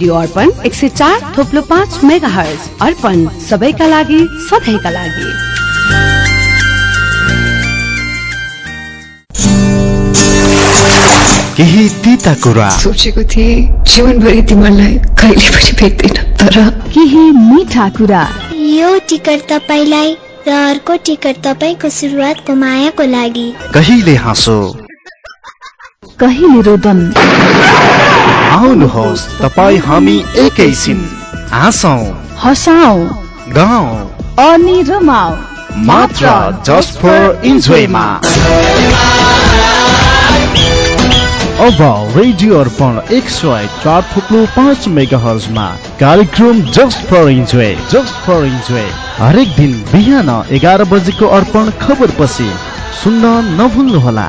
Radio अर्पण एक सय चार थोप्लो पाँच मेगा हर्ज अर्पण सबैका लागि सधैँका लागि। केही तिता कुरा। सोचेको थिएँ जीवनभरि तिमीलाई कहिले पनि भेट्दैन तर केही मिठा कुरा। यो टिकट तपाईँलाई र अर्को टिकट तपाईँको सुरुवातको मायाको लागि। कहिले हाँसो? कहिले रोदन आउनुहोस् तपाईँ हामी एकैछिन हाँसौँ। हसाउ। गाउँ। अनि रमाउ। मात्र जस्ट फर इन्जोयमा अब रेडियो अर्पण एक सय चार थुप्रो पाँच मेगा हर्जमा कार्यक्रम just for enjoy just for enjoy हरेक दिन बिहान एघार बजेको अर्पण खबर पछि सुन्न नभुल्नुहोला।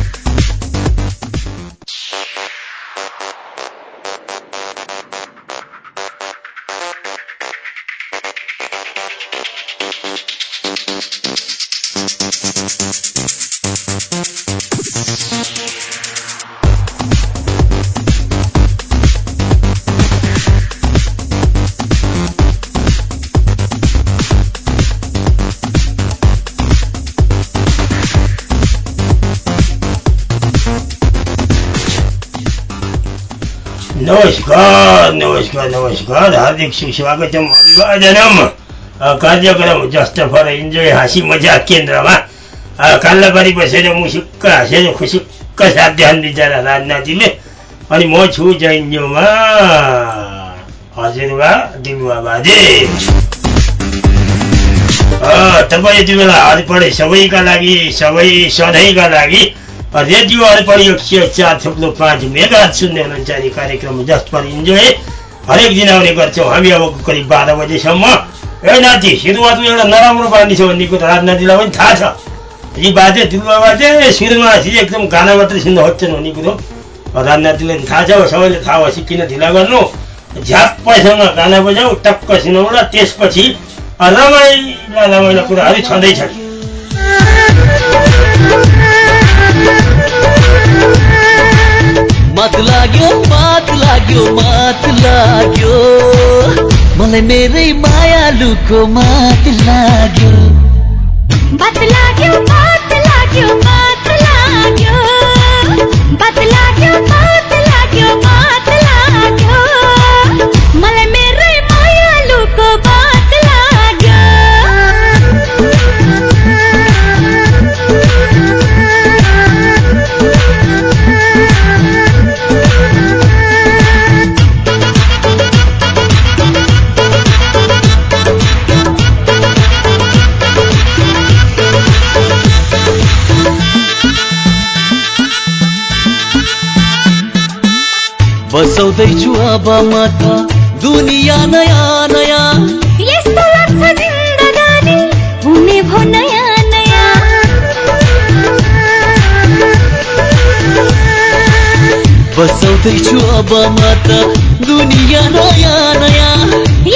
नमस्कार नमस्कार नमस्कार। हार्दिक सुस्वागतम अभिवादनम। कार्यक्रम जस्ट फर इन्जोय हाँसी मजाक केन्द्रमा। अ, काल्लाबारी बसेर मुसुक्क हाँसेर खुसुक्क साथ ध्यान बिचरा राजनाथीले अनि म छु जैन्योमा हजुरबा दिलुवा बाजे। तपाईँ यति बेला अर्पण सबैका लागि सबै सधैँका लागि रेडियो अर्पण एक सय चार थुप्रो पाँच मेगा सुन्दै हुनुहुन्छ कार्यक्रम जस्ट फर इन्जोय हरेक दिन आउने गर्छौँ हामी अब करिब बाह्र बजेसम्म। ए नाति सुरुवातमा एउटा नराम्रो बानी छ भन्ने कुरो राजनाथीलाई पनि थाहा छ। यी बाजे दुर्गा बाजे सुरुमा चाहिँ एकदम गाना मात्रै सुन्न खोज्छन् भन्ने कुरो। राजनाथीलाई पनि थाहा छ सबैले थाहा भएपछि किन ढिला गर्नु? झ्याप्पैसँग गाना बजाऊ टक्क सुनाउ र त्यसपछि रमाइला रमाइला कुराहरू छँदैछन्। मात लाग्यो मात लाग्यो मात लाग्यो। मलाई मेरै मात लाग्यो। बसाउँदैछु अब म त दुनियाँ नयाँ नयाँ। यस्तो लाग्छ जिन्दगानी हुने भो नयाँ नयाँ। बसाउँदैछु अब म त दुनियाँ नयाँ नयाँ।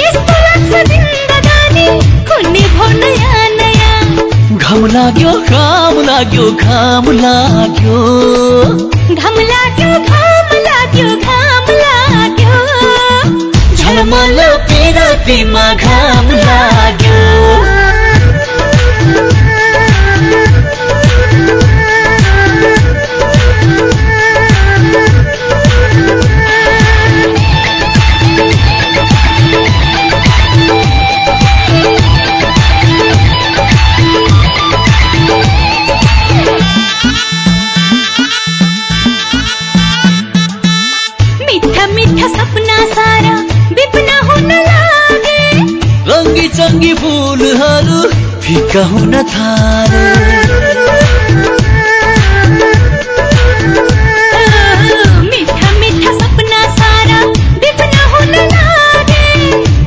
यस्तो लाग्छ जिन्दगानी हुने भो नयाँ नयाँ। घाम लाग्यो घाम लाग्यो घाम लाग्यो। घाम लाग्यो घाम लाग्यो झलमल पेरातीमा घाम लाग्यो। रङ्गी चङ्गी फुलहरू फिका हुन थाले। मिठा मिठा सपना सारा विपना हुन लागे।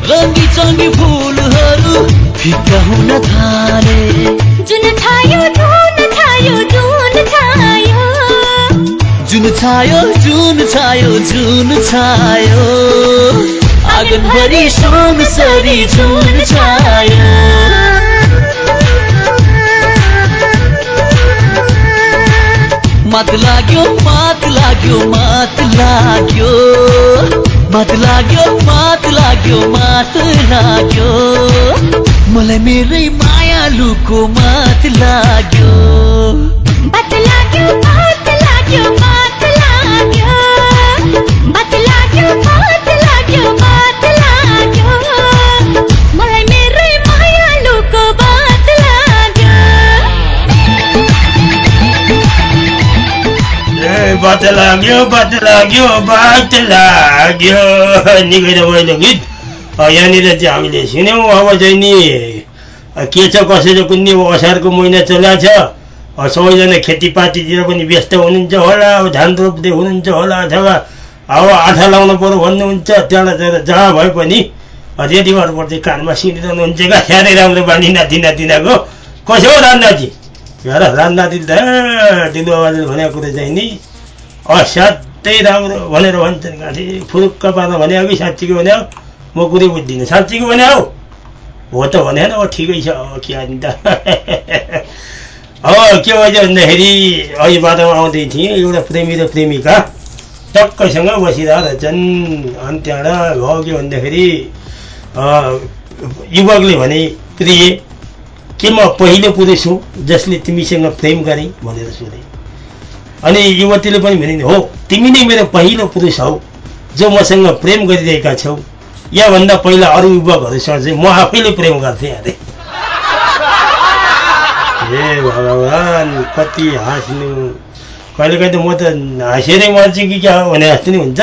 रङ्गी चङ्गी फुलहरू फिका हुन थाले। जुन छायो जुन छायो जुन छायो। जुन छायो जुन छायो जुन छायो। गगनभरि सोमसरी जुन छायो। मात लाग्यो मात लाग्यो मात लाग्यो। मात लाग्यो मात लाग्यो मात लाग्यो। मलाई मेरै मायालुको मात लाग्यो। बात लाग्यो बात लाग्यो बात लाग्यो बात लाग्यो निकै गीत यहाँनिर चाहिँ हामीले सुन्यौँ अब चाहिँ नि के छ कसो छ अब असारको महिना चलाएको छ। सबैजना खेतीपातीतिर पनि व्यस्त हुनुहुन्छ होला अब धान रोप्दै हुनुहुन्छ होला अथवा अब आँखा लाउनु पऱ्यो भन्नुहुन्छ त्यहाँबाट त्यहाँ जहाँ भए पनि रेडियोहरूबाट चाहिँ कानमा सुनिरहनुहुन्छ क्या? साह्रै राम्रो बानी नाति नातिनाको। कसो हो रान्नाजी हेर रान्नाति त दिलो आवाजले भनेको कुरो चाहिँ नि असाध्यै राम्रो भनेर भन्छन् गाँठी फुरुक्क पार्न भने हो कि साँच्चीको भने हो? म कुरै बुझ्दिनँ। साँच्चीको भने हौ? हो त भने अब ठिकै छ अब के अनि त। अब के भएछ भन्दाखेरि अहिले बाटोमा आउँदै थिएँ एउटा प्रेमी र प्रेमिका टक्कैसँग बसिरहेको रहेछन्। अनि त्यहाँबाट भयो के भन्दाखेरि युवकले भने प्रिय के म पहिलो पुरुष हुँ जसले तिमीसँग प्रेम गरेँ? भनेर सोधे। अनि युवतीले पनि भनिन् हो तिमी नै मेरो पहिलो पुरुष हौ जो मसँग प्रेम गरिरहेका छौ। याभन्दा पहिला अरू युवकहरूसँग चाहिँ म आफैले प्रेम गर्थेँ अरे। हे भगवान् कति हाँस्नु। कहिलेकाहीँ त म त हाँसेरै मर्छु कि क्या भने जस्तो नि हुन्छ।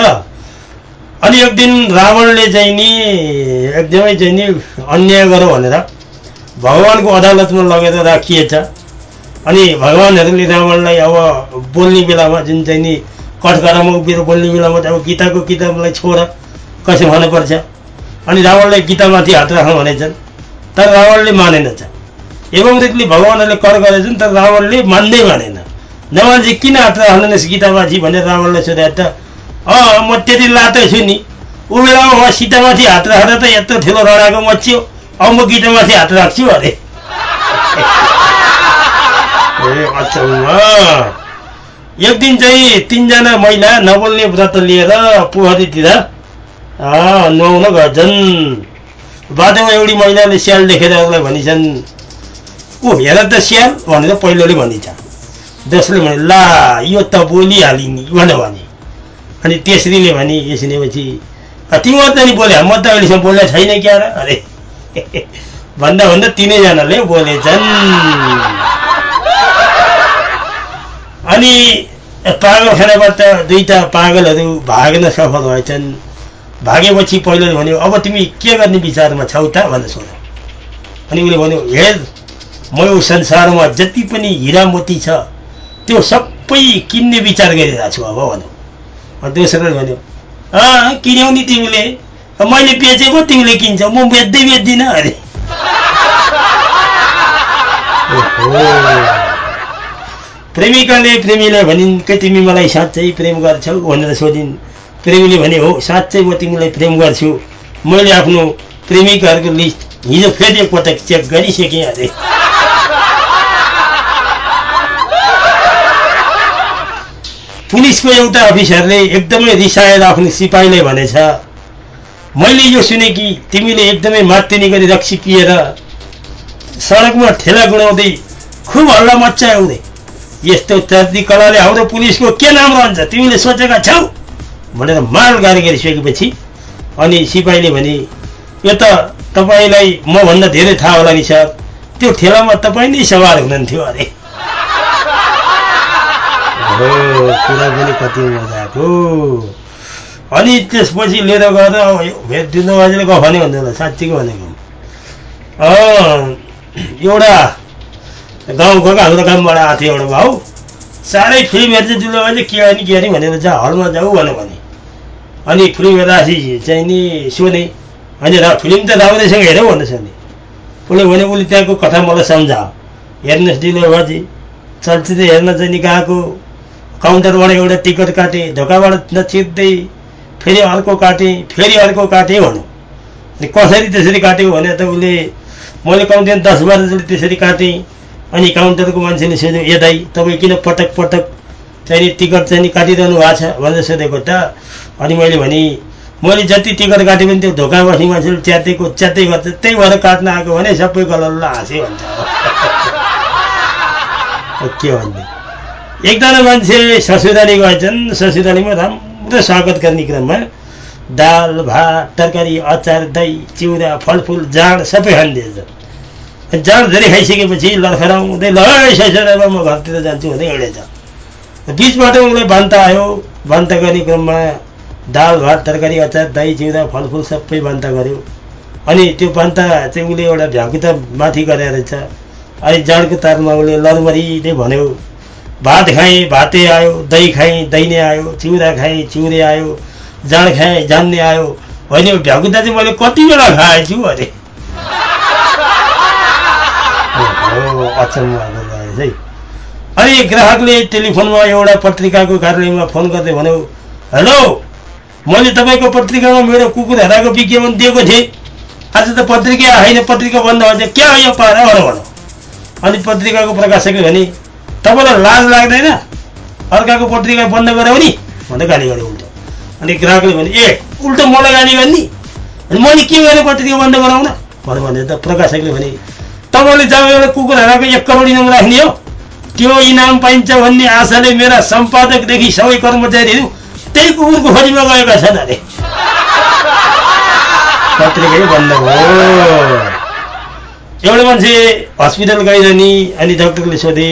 अनि एक दिन रावणले चाहिँ नि एकदमै चाहिँ नि अन्याय गर भनेर भगवान्को अदालतमा लगेर राखिएछ। अनि भगवान्हरूले रावणलाई अब बोल्ने बेलामा जुन चाहिँ नि कठघरामा उभिएर बोल्ने बेलामा चाहिँ अब गीताको किताबलाई छोड कसो भन्नुपर्छ? अनि रावणलाई गीतामाथि हात राख्नु भनेछन्। तर रावणले मानेनछ एवं रीतिले भगवान्हरूले कर गरेछन् तर रावणले मान्दै मानेन। नमान्छे किन हात राख्दैनस् गीतामाथि भनेर रावणले सोधे त अँ म त्यति लातो छु नि। ऊ बेलामा म सीतामाथि हात राखेर त यत्रो ठुलो रडाको मच्यो अब म गीतामाथि हात राख्छु अरे। ए अचम्म एक दिन चाहिँ तिनजना महिला नबोल्ने व्रत लिएर पोखरीतिर नुहाउन गएछन् बाटोमा एउटी महिलाले स्याल देखेर उसलाई भनिछन् ऊ हेर त स्याल भनेर पहिलोले भनिन्छ। दोस्रोले भने ला यो त बोलिहाली नि भनेर भने। अनि तेस्रीले भने यसनेपछि तिमीहरू त नि बोले म त अहिलेसम्म बोलेको छैन क्या र अरे। भन्दा भन्दा तिनैजनाले बोलेछन्। अनि पागलखानाबाट दुईटा पागलहरू भाग्न सफल भएछन्। भागेपछि पहिलोले भन्यो अब तिमी के गर्ने विचारमा छौ त? भनेर सोध्यो। अनि उसले भन्यो हेर म यो संसारमा जति पनि हिरा मोती छ त्यो सबै किन्ने विचार गरिरहेको छु अब भनौँ अनि दोस्रोले भन्यो अँ किन्यौ नि तिमीले। मैले बेचेको तिमीले किन्छौ म बेच्दै बेच्दिनँ अरे। प्रेमिकाले प्रेमीलाई भनिन् के तिमी मलाई साँच्चै प्रेम गर्छौ? भनेर सोधिन्। प्रेमीले भने हो साँच्चै म तिमीलाई प्रेम गर्छु। मैले आफ्नो प्रेमिकाहरूको लिस्ट हिजो फेरि एकपटक चेक गरिसकेँ अरे। पुलिसको एउटा अफिसरले एकदमै रिसाएर आफ्नो सिपाहीलाई भनेछ मैले यो सुने कि तिमीले एकदमै मार्तिनी गरी रक्सी पिएर सडकमा ठेला गुडाउँदै खुब हल्ला मच्चाउँदै यस्तो चर्दी कलाले हाम्रो पुलिसको के नाम रहन्छ? तिमीले सोचेका छौ? भनेर माल गाली गरिसकेपछि अनि सिपाहीले भने यो त तपाईँलाई मभन्दा धेरै थाहा होला नि सर। त्यो ठेलामा तपाईँ नै सवार हुनुहुन्थ्यो अरे। हो कुरा पनि कति मजाको। अनि त्यसपछि लिएर गएर भेट दिनु बाजेले गफ भने भन्दैन होला साँच्चीको भनेको। एउटा गाउँको क्या हाम्रो गाउँबाट आएको थियो एउटा भाउ। साह्रै फिल्म हेर्छ दिलो बाजे के अनि के अरे भनेर जा हलमा जाऊ भन्यो भने। अनि फिल्म हेर्दाखेरि चाहिँ नि सोधेँ अनि र फिल्म त राम्रैसँग हेऱ्यौ भनेर सोधेँ उसले भने उसले त्यहाँको कथा मलाई सम्झाओ। हेर्नुहोस् दिलो बाजे। चलचित्र हेर्न चाहिँ नि गएको। काउन्टरबाट एउटा टिकट काटेँ ढोकाबाट नछिर्दै फेरि अर्को काटेँ फेरि अर्को काटेँ भनौँ अनि कसरी त्यसरी काट्यो भने त उसले मैले कम्तीमा दस बाह्रजनाले त्यसरी काटेँ। अनि काउन्टरको मान्छेले सोध्यो ए दाइ तपाईँ किन पटक पटक चाहिँ नि टिकट चाहिँ नि काटिरहनु भएको छ? भनेर सोधेको त अनि मैले भने मैले जति टिकट काटेँ भने त्यो धोका बस्ने मान्छेले च्यातेको च्यात्तै गर्छ त्यही भएर काट्न आएको भने सबै गलल्ल हाँसे भन्छ। के भन्ने? एकजना मान्छे ससुराली गएछन् ससुरालीमा राम्रो स्वागत गर्ने क्रममा दाल भात तरकारी अचार दही चिउरा फलफुल जाँड सबै खानिदिएछ जाँड धेरै खाइसकेपछि लर्खराउँदै ल है ससुरालीमा म घरतिर जान्छु भन्दै हिँडेछ बिचबाट उसलाई बान्ता आयो बान्ता गर्ने क्रममा दाल भात तरकारी अचार दही चिउरा फलफुल सबै बान्ता गऱ्यो अनि त्यो बान्ता चाहिँ उसले एउटा भ्याकुता माथि गरेर रहेछ अनि जाँडको तारमा उसले लरमरीले भन्यो भात खाएँ भाते आयो दही खाएँ दही नै आयो चिउरा खाएँ चिउरे आयो जाँड खाएँ जान्ने आयो होइन भ्याकुता चाहिँ मैले कति बेला खाएछु अरे ओहो, अचम्म रहेछ है अनि ग्राहकले टेलिफोनमा एउटा पत्रिकाको कार्यालयमा फोन गर्दै भन्यो हेलो मैले तपाईँको पत्रिकामा मेरो कुकुर हराएको विज्ञापन दिएको थिएँ। आज त पत्रिका होइन पत्रिका बन्द भन्छ क्या हो यो पारा? भनेर भनौँ अनि पत्रिकाको प्रकाशकले भने तपाईँलाई लाज लाग्दैन? अर्काको पत्रिका बन्द गऱ्यो नि भनेर गाली गऱ्यो उल्टो। अनि ग्राहकले भने ए उल्टो मलाई गाली गर्ने? अनि मैले के गरेँ पत्रिका बन्द गराउन? भनेर भने त प्रकाशकले भने तपाईँले जब एउटा कुकुर हराएको एक करोड इनाम राख्ने हो त्यो इनाम पाइन्छ भन्ने आशाले मेरा सम्पादकदेखि सबै कर्मचारीहरू त्यही कुकुरको खोजीमा गएका छन् अरे। पत्रिकै बन्द भयो एउटा मान्छे हस्पिटल गइरहने अनि डक्टरले सोधे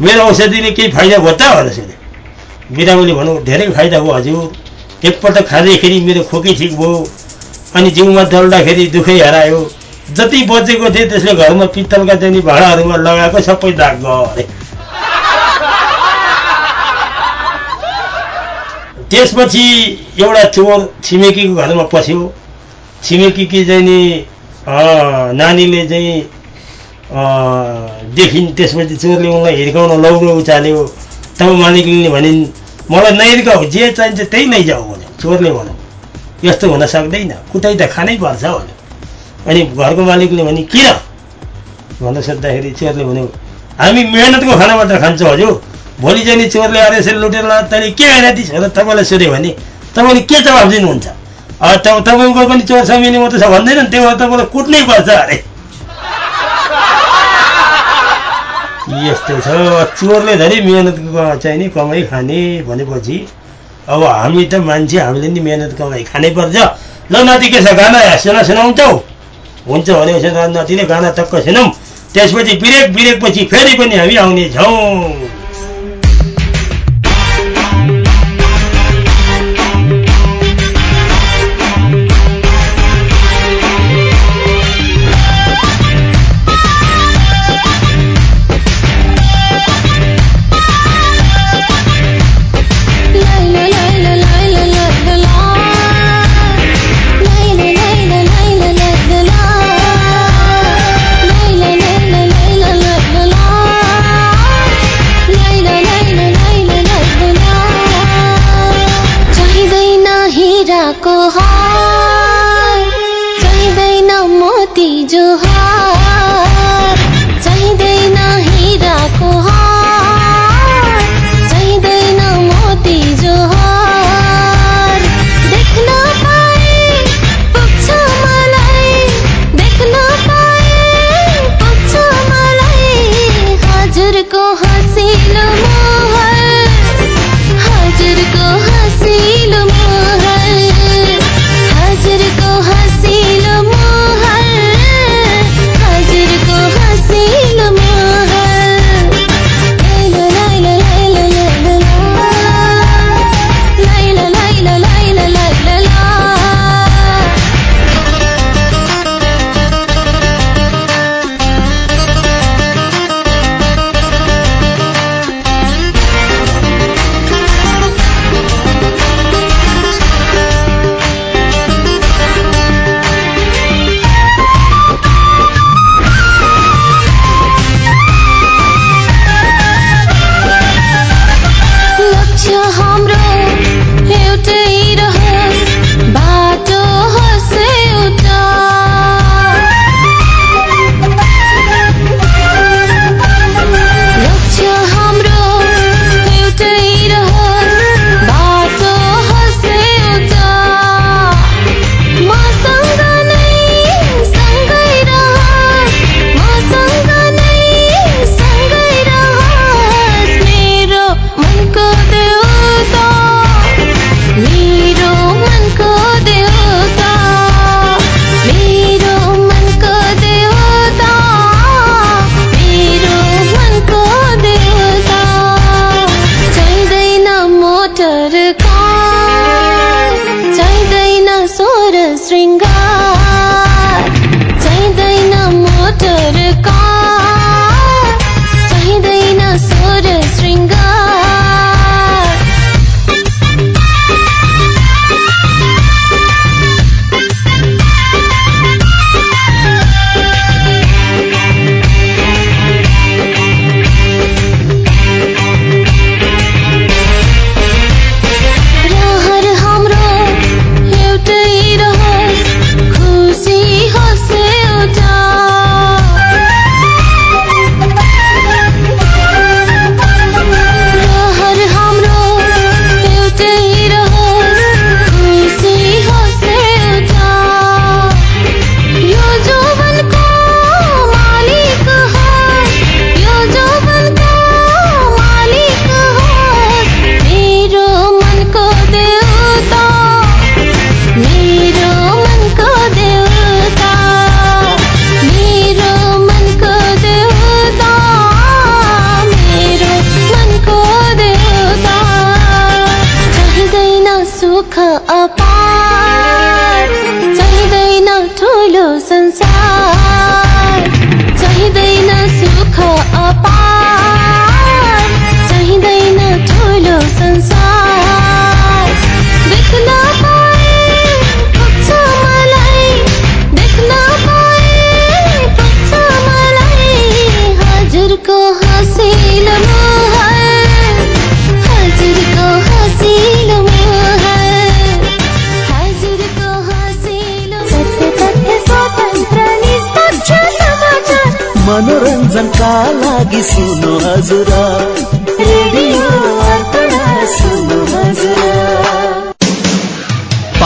मेरो औषधिले केही फाइदा भयो त भनेर सोधे। बिरामीले भनौँ धेरै फाइदा भयो हजुर। एकपल्ट खाँदैखेरि मेरो खोकी ठिक भयो अनि जिउमा दल्दाखेरि दुखै हरायो। जति बचेको थिएँ त्यसले घरमा पित्तलका चाहिँ भाँडाहरूमा लगाएको सबै दाग गयो त्यसपछि एउटा चोर छिमेकीको घरमा पस्यो। छिमेकीकी चाहिँ नि नानीले चाहिँ देखिन् त्यसपछि चोरले उनलाई हिर्काउन लौरो उचाल्यो। तब मालिकले भनिन् मलाई नहिर्काऊ जे चाहिन्छ त्यही लैजाऊ भन्यो। चोरले भन्यो यस्तो हुन सक्दैन कुटाइ त खानै पर्छ भन्यो। अनि घरको मालिकले भने किन? भनेर सोद्धाखेरि चोरले भन्यो हामी मेहनतको खाना मात्र खान्छौँ हजुर। भोलि चाहिँ चोरले आएर यसरी लुटेर लाँदा तैँले के होइन भनेर तपाईँलाई सोध्यो भने तपाईँले के जवाब दिनुहुन्छ? त- तपाईँको पनि चोर समिने मात्रै छ भन्दैन नि त्यही भएर तपाईँलाई कुट्नै पर्छ अरे। यस्तो छ। चोरले धेरै मेहनत ग- चाहिँ नि कमाइ खाने भनेपछि अब हामी त मान्छे हामीले नि मेहनत कमाइ खानै पर्छ। ल नाति के छ गाना सुना सुनाउँछौ। हुन्छ भनेपछि रा- नातिले गाना टक्क सुनौँ त्यसपछि ब्रेक ब्रेकपछि फेरि पनि हामी आउने छौँ। मनोरञ्जनका लागि सुनो हजुर।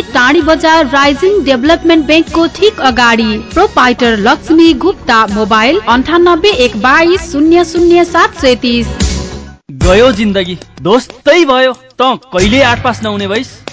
Tadhi Bazar rising डेभलपमेन्ट ब्याङ्कको ठिक अगाडि प्रोपाइटर लक्ष्मी गुप्ता मोबाइल अन्ठानब्बे एक बाइस शून्य शून्य सात सैतिस। गयो जिन्दगी दोस्तै भयो त कहिले आठ पास नहुने भइस?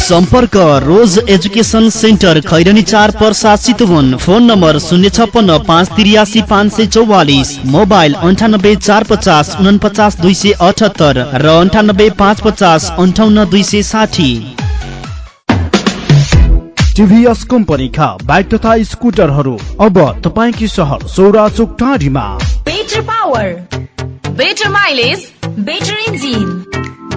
सम्पर्क रोज एजुकेसन सेन्टर खैरनी चार पर्सा चितवन फोन नम्बर शून्य छप्पन्न पाँच त्रियासी पाँच सय चौवालिस। मोबाइल अन्ठानब्बे चार पचास उनपचास दुई सय अठहत्तर र अन्ठानब्बे पाँच पचास अन्ठाउन्न दुई सय साठी। टिभीएस कम्पनीका बाइक तथा स्कुटरहरू अब तपाईँकी सहर Sauraha Chowk टाढीमा। Better power better mileage better engine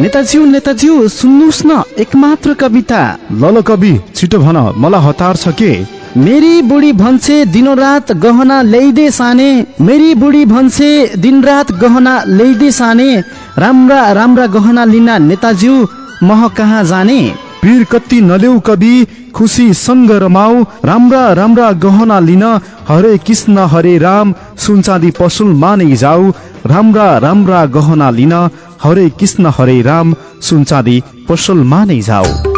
नेताज्यू नेताज्यू सुन्नुहोस् न एकमात्र कविता। ल ल कवि छिटो भन मलाई हतार छ के? मेरी बुढी भन्छे दिनरात गहना ल्याइदे साने। मेरी बुढी भन्छे दिनरात गहना ल्याइदे साने। राम्रा राम्रा गहना लिन नेताज्यू मह कहाँ जाने? पीर कति नदेऊ कवि खुसी सङ्ग रमाऊ राम्रा राम्रा गहना लिन हरे कृष्ण हरे राम। सुनचाँदी पसुलमा नै जाऊ राम्रा राम्रा गहना लिन हरे कृष्ण हरे राम सुनचाँदी पसलमा नै जाऊ।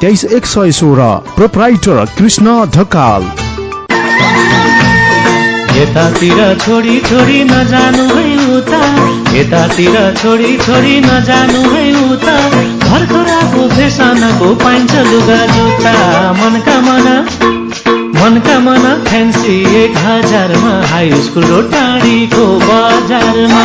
तेइस एक सय सोह्र प्रोप्राइटर कृष्ण ढकाल। यतातिर छोडी छोडी नजानु है उता यतातिर छोडी छोडी नजानु है उता भर्खराको फेसनको पाइन्छ लुगा जुत्ता। मनका मना मनका मना फ्यान्सी एक हजारमा हाई स्कुल र टाढीको बजारमा।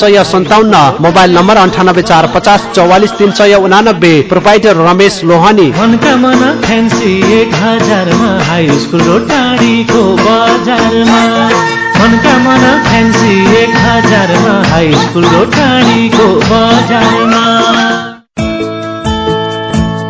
सय सन्ताउन्न मोबाइल नम्बर अन्ठानब्बे चार पचास चौवालिस तिन सय उनानब्बे प्रोपाइटर रमेश लोहानी। फ्यान्सी एक हजारमा हाई स्कुल र टाढीको बजारमा।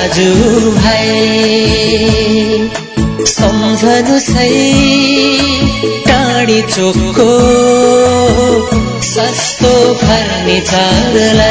दाजु भाइ सम्झनु सही टाढी चोकको सस्तो फर्निचरलाई।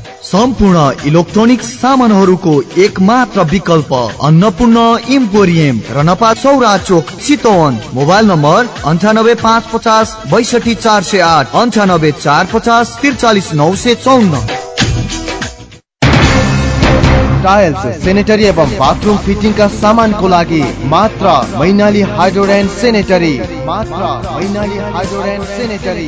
सम्पूर्ण इलेक्ट्रोनिक सामानहरूको एक मात्र विकल्प अन्नपूर्ण इम्पोरियम रनपा चौरा चोक चितवन। मोबाइल नम्बर अन्ठानब्बे पाँच पचास बैसठी चार सय आठ अन्ठानब्बे चार पचास त्रिचालिस नौ सय चौन्न। टाइल्स सेनेटरी एवं बाथरूम फिटिङका सामानको लागि मात्र मैनाली हाइड्रोड सेनेटरी। मात्र मैनाली हाइड्रोड सेनेटरी।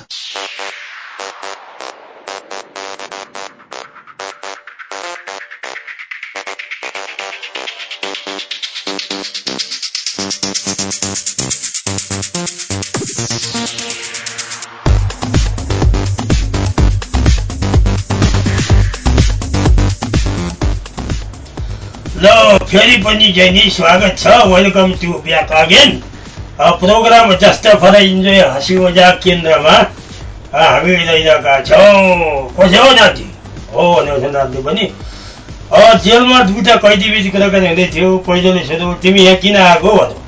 फेरि पनि चाहिँ नि स्वागत छ welcome to back again programme just for enjoy हाँसी मजाक केन्द्रमा हामी रहिरहेका छौँ कसै हो नाति हो नाति पनि जेलमा दुईवटा कैदीबिच कुराकानी हुँदै थियो पहिलोले सोध्यो तिमी यहाँ किन आएको भन्यो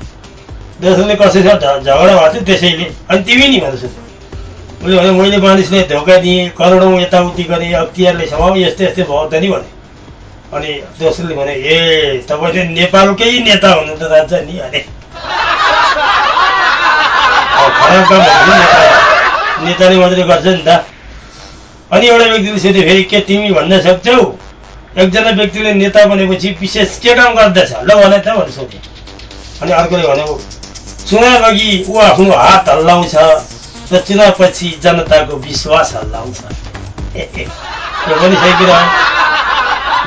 दोस्रोले कसैसँग झगडा भएको थियो त्यसैले अनि तिमी नि भनेर सोध्यो उसले भने मैले मानिसलाई धोका दिएँ करोडौँ यताउति गरेँ अख्तियारले स्वभाव यस्तै यस्तै भयो त नि भने अनि दोस्रोले भने ए तपाईँ चाहिँ नेपालकै नेता हुनु त जान्छ नि? अरे खराब नेताले मात्रै गर्छ नि त। अनि एउटा व्यक्तिले सोध्यो फेरि के तिमी भन्न सक्छौ? एकजना व्यक्तिले नेता बनेपछि विशेष के काम गर्दछ? ल भन त भनेर सोध्यो। अनि अर्कोले भन्यो चुनाव अघि ऊ आफ्नो हात हल्लाउँछ र चुनावपछि जनताको विश्वास हल्लाउँछ। यो पनि सही कुरा हो।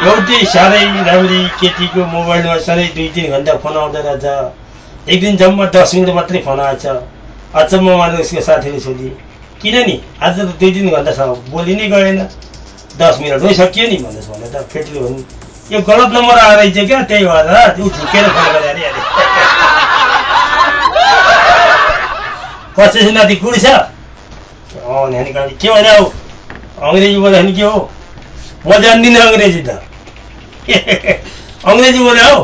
एउटै साह्रै राम्री केटीको मोबाइलमा सधैँ दुई तिन घन्टा फोन आउँदो रहेछ। एक दिन जम्मा दस मिनट मात्रै फोन आएछ। अचम्म मानेर उसको साथीले सोधे किन नि आज त दुई तिन घन्टासम्म बोली नै गएन। दस मिनटमै सकियो नि भन्नुहोस् भने त केटीले भन्नु यो गलत नम्बर आएर रहेछ क्या त्यही भएर ऊ झुकेर फोन गरे अरे अरे। कसै नाति कुडी छ अँ गाडी के भने हौ अङ्ग्रेजी भने के हो? म जान्दिनँ अङ्ग्रेजी त। अङ्ग्रेजी बोल्यो हौ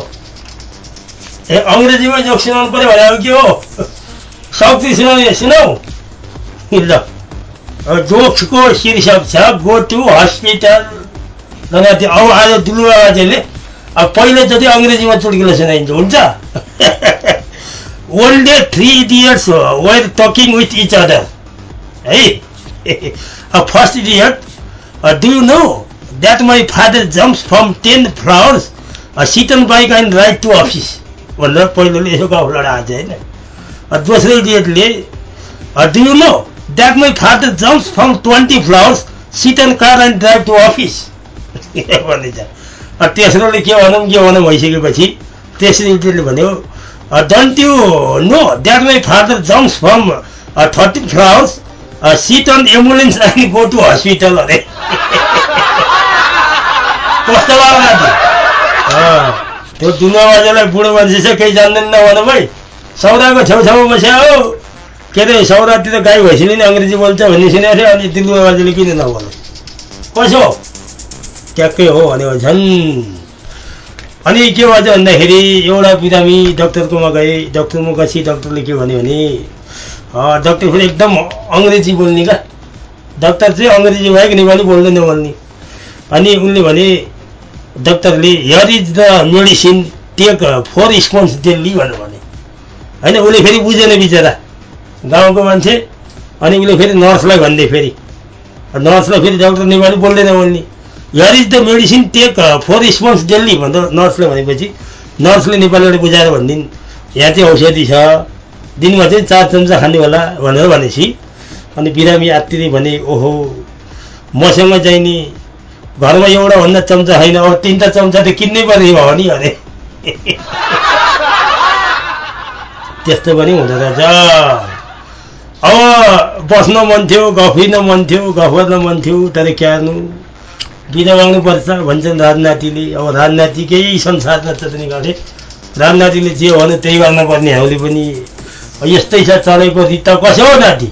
ए अङ्ग्रेजीमा जोक सुनाउनु पऱ्यो भने अब के हो सक्ति सुनाउने सुनाऊ ल जोक्सको शीर्षक छ गो टु हस्पिटल लगाएको अब आज दुलु आवाजले अब पहिले जति अङ्ग्रेजीमा चुड्किलो सुनाइन्छ हुन्छ uh, were talking with each other. Hey, uh, first idiot, uh, do you know? Father jumps from 10 floors, uh, sit on bike and ride to office? भनेर पहिलोले यसो गाउँ लडाएको थियो होइन दोस्रो इडियटले do you know that my father jumps from twenty flowers sit and car and drive to office भनिन्छ अ, तेस्रोले के भनौँ के भनौँ भइसकेपछि तेस्रो इडियटले भन्यो don't you know that my father jumps from thirty flowers sit on ambulance and go to hospital अरे कस्तो लाग्यो त्यो बाजेलाई बुढो मान्छे छ केही जान्दैन भन भाइ सौदाको छेउछाउमा बस्यो हो. के अरे सौदातिर गाई भैँसीले नि अङ्ग्रेजी बोल्छ भन्ने सुनेको थियो अनि दुर्गा बाजेले किन नबोल्नु कसो ट्याक्कै हो. भनेको झन्. अनि के भन्छ भन्दाखेरि एउटा बिरामी डक्टरकोमा गएँ डक्टरमा गएपछि डक्टरले के भन्यो भने डक्टर फेरि एकदम अङ्ग्रेजी बोल्ने क्या डक्टर चाहिँ अङ्ग्रेजी बाहेक नेपाली बोल्दैन बोल्ने अनि उनले भने डक्टरले here is the medicine take four spoons daily भनेर भने। होइन उसले फेरि बुझेन बिचरा। गाउँको मान्छे। अनि उसले फेरि नर्सलाई भनिदिए फेरि। नर्सलाई फेरि डक्टर नेपाली बोल्दैन बोल्ने here is the medicine take four spoons daily भनेर नर्सले भनेपछि। नर्सले नेपालीबाट बुझाएर भनिदिन् यहाँ चाहिँ औषधि छ। दिनमा चाहिँ चार चम्चा खाने होला भनेर भनेपछि। अनि बिरामी आत्तिले भने ओहो मसँग चाहिँ नि घरमा एउटा भन्दा चम्चा छैन अब तिनवटा चम्चा त किन्नै पर्ने भयो नि अरे। त्यस्तो पनि हुँदो रहेछ। अब बस्न मन थियो गफ दिन मन थियो गफ गर्न मन थियो तर क्यार्नु बिदा गाउनु पर्छ भन्छन् राजनातिले अब राजनातिकै संसारमा चल्ने गरे राजनातिले जे भन्यो त्यही गर्नुपर्ने हामीले पनि। यस्तै छ चलेको रित कसो हो नाति?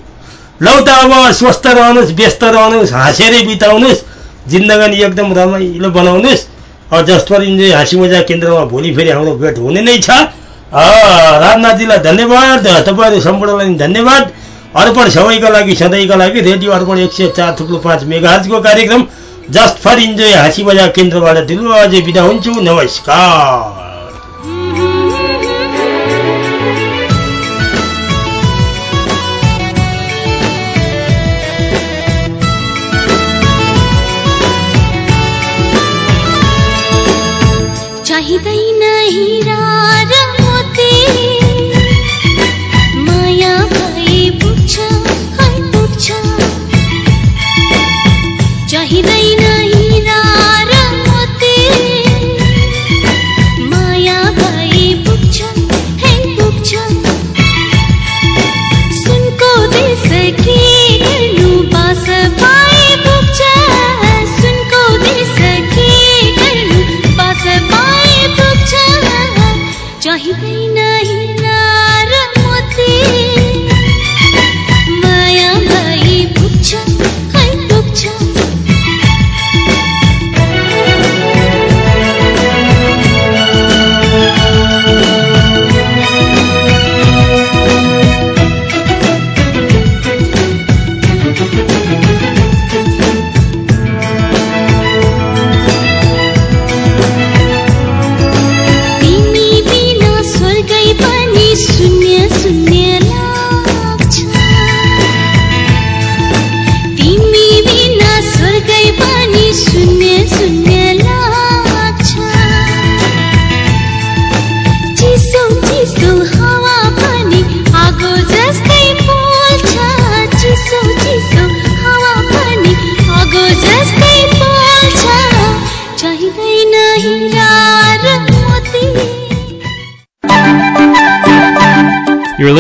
लौ त अब स्वस्थ रहनुहोस् व्यस्त रहनुहोस् हाँसेरै बिताउनुहोस्। जिन्दगानी एकदम रमाइलो बनाउनुहोस्। अब जसपर इन्जोय हाँसी मजा केन्द्रमा भोलि फेरि हाम्रो भेट हुने नै छ। राजनाथजीलाई धन्यवाद तपाईँहरू सम्पूर्णलाई धन्यवाद। अर्पण सबैका लागि सधैँका लागि रेडियो अर्पण एक सय चार थुप्रो पाँच मेगाहजको कार्यक्रम। जस्ट फर इन्जोय हाँसी मजा केन्द्रबाट दिनु अझै बिदा हुन्छु। नमस्कार। नहीं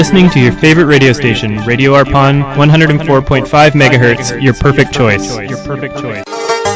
listening to your favorite radio station, Radio Arpan 104.5 megahertz, your perfect choice. Your perfect choice.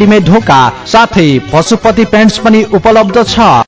Readymade ढोका साथै पशुपति पेन्ट्स पनि उपलब्ध छ।